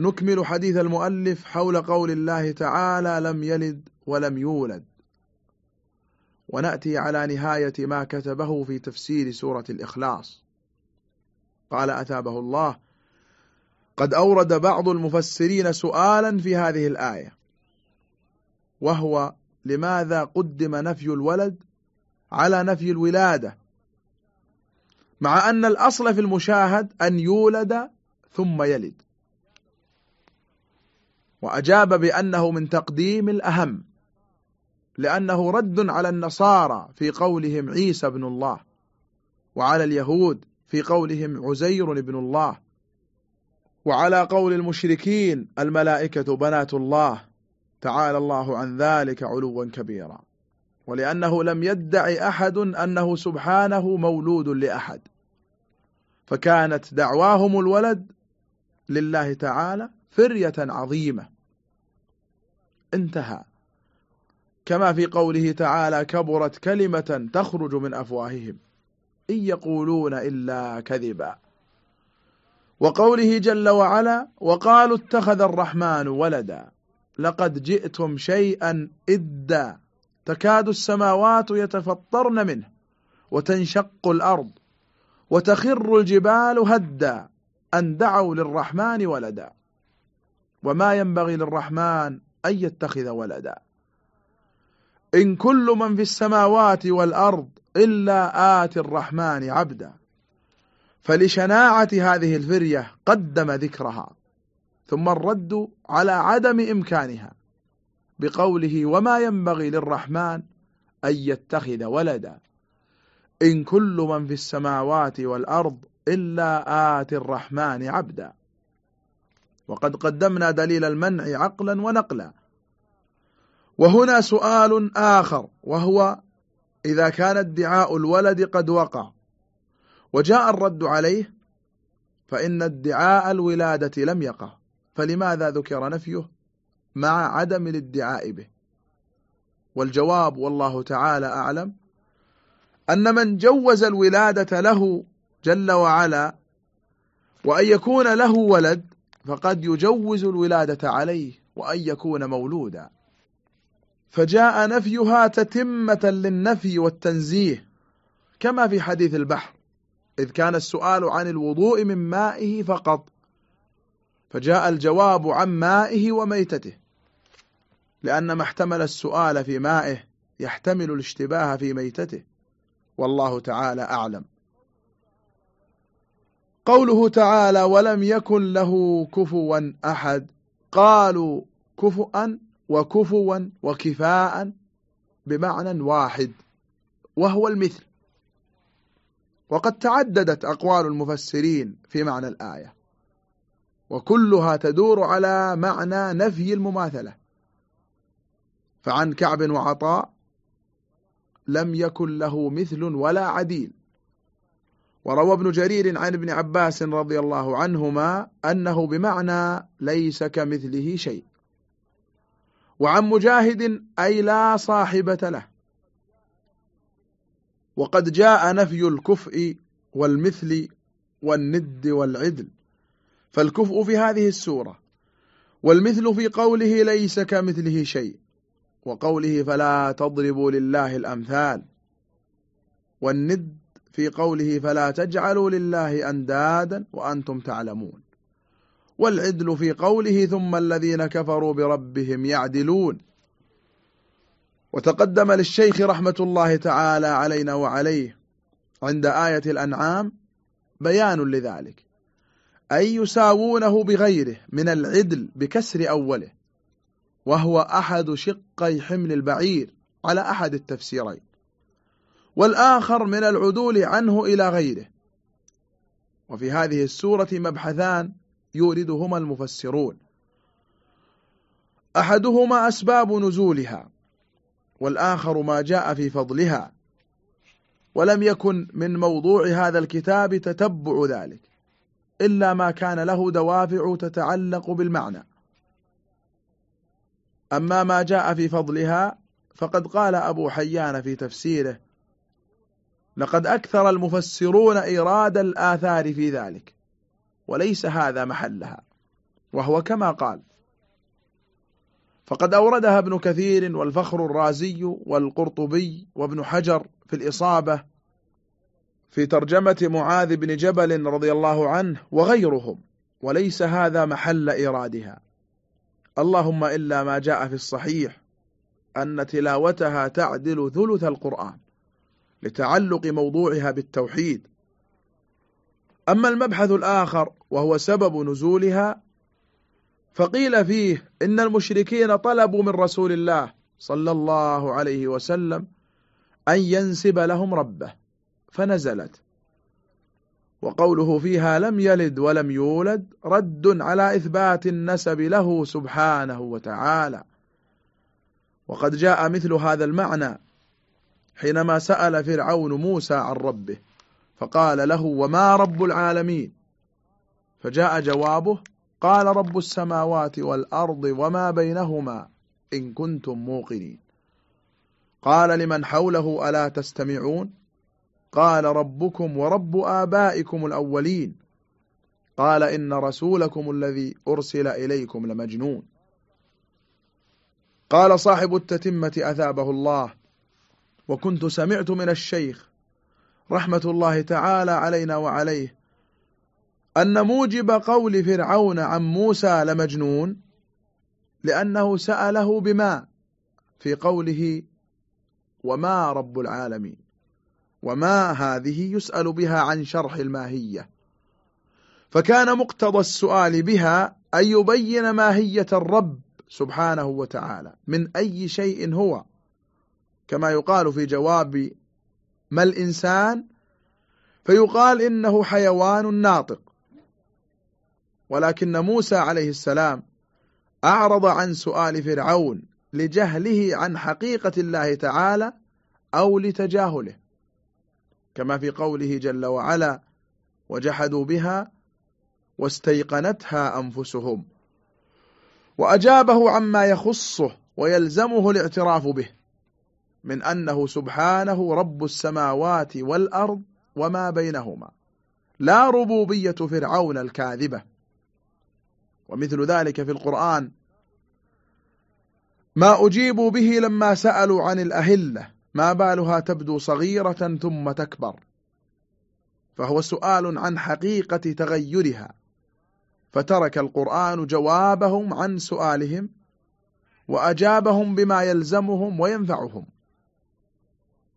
نكمل حديث المؤلف حول قول الله تعالى لم يلد ولم يولد. ونأتي على نهاية ما كتبه في تفسير سورة الإخلاص. قال أثابه الله قد أورد بعض المفسرين سؤالا في هذه الآية وهو لماذا قدم نفي الولد على نفي الولادة؟ مع أن الأصل في المشاهد أن يولد ثم يلد. وأجاب بأنه من تقديم الأهم لأنه رد على النصارى في قولهم عيسى بن الله وعلى اليهود في قولهم عزير بن الله وعلى قول المشركين الملائكة بنات الله تعالى الله عن ذلك علوا كبيرا ولأنه لم يدع أحد أنه سبحانه مولود لأحد فكانت دعواهم الولد لله تعالى فرية عظيمة. انتهى. كما في قوله تعالى كبرت كلمة تخرج من أفواههم. إن يقولون إلا كذبا. وقوله جل وعلا وقالوا اتخذ الرحمن ولدا. لقد جئتم شيئا إدا. تكاد السماوات يتفطرن منه وتنشق الأرض وتخر الجبال هدا أن دعوا للرحمن ولدا. وما ينبغي للرحمن أن يتخذ ولدا. إن كل من في السماوات والأرض إلا آتي الرحمن عبدا. فلشناعة هذه الفرية قدم ذكرها ثم الرد على عدم إمكانها بقوله وما ينبغي للرحمن أن يتخذ ولدا. إن كل من في السماوات والأرض إلا آتي الرحمن عبدا. وقد قدمنا دليل المنع عقلا ونقلا. وهنا سؤال آخر وهو إذا كان ادعاء الولد قد وقع وجاء الرد عليه فإن ادعاء الولادة لم يقع فلماذا ذكر نفيه مع عدم الادعاء به؟ والجواب والله تعالى أعلم أن من جوز الولادة له جل وعلا وأن يكون له ولد فقد يجوز الولادة عليه وأن يكون مولودا. فجاء نفيها تتمة للنفي والتنزيه كما في حديث البحر إذ كان السؤال عن الوضوء من مائه فقط. فجاء الجواب عن مائه وميتته لأن ما احتمل السؤال في مائه يحتمل الاشتباه في ميتته. والله تعالى أعلم. قوله تعالى ولم يكن له كفوا أحد. قالوا كفؤا وكفوا وكفاء بمعنى واحد وهو المثل. وقد تعددت أقوال المفسرين في معنى الآية وكلها تدور على معنى نفي المماثلة. فعن كعب وعطاء لم يكن له مثل ولا عديل. وروى ابن جرير عن ابن عباس رضي الله عنهما أنه بمعنى ليس كمثله شيء. وعن مجاهد أي لا صاحبة له. وقد جاء نفي الكفء والمثل والند والعدل. فالكفء في هذه السورة والمثل في قوله ليس كمثله شيء. وقوله فلا تضربوا لله الأمثال. والند في قوله فلا تجعلوا لله أندادا وأنتم تعلمون. والعدل في قوله ثم الذين كفروا بربهم يعدلون. وتقدم للشيخ رحمة الله تعالى علينا وعليه عند آية الأنعام بيان لذلك. أي يساوونه بغيره من العدل بكسر أوله. وهو أحد شقي حمل البعير على أحد التفسيرين. والآخر من العدول عنه إلى غيره. وفي هذه السورة مبحثان يوردهما المفسرون. أحدهما أسباب نزولها والآخر ما جاء في فضلها. ولم يكن من موضوع هذا الكتاب تتبع ذلك إلا ما كان له دوافع تتعلق بالمعنى. أما ما جاء في فضلها فقد قال أبو حيان في تفسيره لقد أكثر المفسرون إيراد الآثار في ذلك وليس هذا محلها وهو كما قال فقد أوردها ابن كثير والفخر الرازي والقرطبي وابن حجر في الإصابة في ترجمة معاذ بن جبل رضي الله عنه وغيرهم وليس هذا محل إيرادها. اللهم إلا ما جاء في الصحيح أن تلاوتها تعدل ثلث القرآن. لتعلق موضوعها بالتوحيد. أما المبحث الآخر وهو سبب نزولها فقيل فيه إن المشركين طلبوا من رسول الله صلى الله عليه وسلم أن ينسب لهم ربه فنزلت. وقوله فيها لم يلد ولم يولد رد على إثبات النسب له سبحانه وتعالى. وقد جاء مثل هذا المعنى حينما سأل فرعون موسى عن ربه فقال له وما رب العالمين؟ فجاء جوابه قال رب السماوات والأرض وما بينهما إن كنتم موقنين. قال لمن حوله ألا تستمعون؟ قال ربكم ورب آبائكم الأولين. قال إن رسولكم الذي أرسل إليكم لمجنون. قال صاحب التتمة أثابه الله وكنت سمعت من الشيخ رحمة الله تعالى علينا وعليه أن موجب قول فرعون عن موسى لمجنون لأنه سأله بما في قوله وما رب العالمين وما هذه يسأل بها عن شرح الماهية فكان مقتضى السؤال بها أن يبين ماهية الرب سبحانه وتعالى من أي شيء هو كما يقال في جواب ما الإنسان فيقال إنه حيوان ناطق. ولكن موسى عليه السلام أعرض عن سؤال فرعون لجهله عن حقيقة الله تعالى أو لتجاهله. كما في قوله جل وعلا وجحدوا بها واستيقنتها أنفسهم وأجابه عما يخصه ويلزمه الاعتراف به. من أنه سبحانه رب السماوات والأرض وما بينهما. لا ربوبية فرعون الكاذبة. ومثل ذلك في القرآن. ما أجيبوا به لما سألوا عن الأهلة. ما بالها تبدو صغيرة ثم تكبر. فهو سؤال عن حقيقة تغيرها. فترك القرآن جوابهم عن سؤالهم. وأجابهم بما يلزمهم وينفعهم.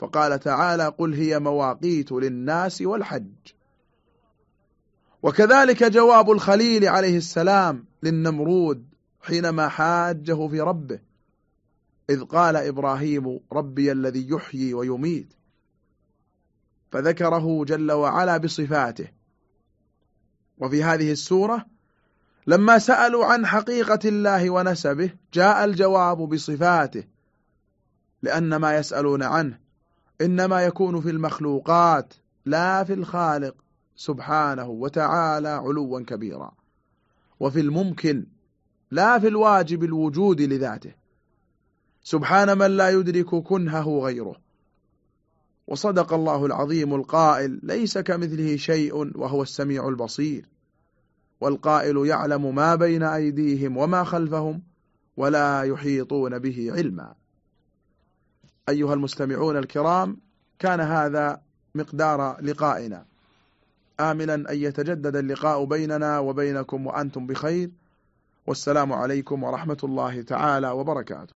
فقال تعالى قل هي مواقيت للناس والحج. وكذلك جواب الخليل عليه السلام للنمرود حينما حاجة في ربه إذ قال إبراهيم ربي الذي يحيي ويميت فذكره جل وعلا بصفاته. وفي هذه السورة لما سألوا عن حقيقة الله ونسبه جاء الجواب بصفاته لأن ما يسألون عنه إنما يكون في المخلوقات لا في الخالق سبحانه وتعالى علوا كبيرا. وفي الممكن لا في الواجب الوجود لذاته. سبحان من لا يدرك كنهه غيره. وصدق الله العظيم القائل ليس كمثله شيء وهو السميع البصير. والقائل يعلم ما بين أيديهم وما خلفهم ولا يحيطون به علما. أيها المستمعون الكرام كان هذا مقدار لقائنا. آملا أن يتجدد اللقاء بيننا وبينكم وأنتم بخير. والسلام عليكم ورحمة الله تعالى وبركاته.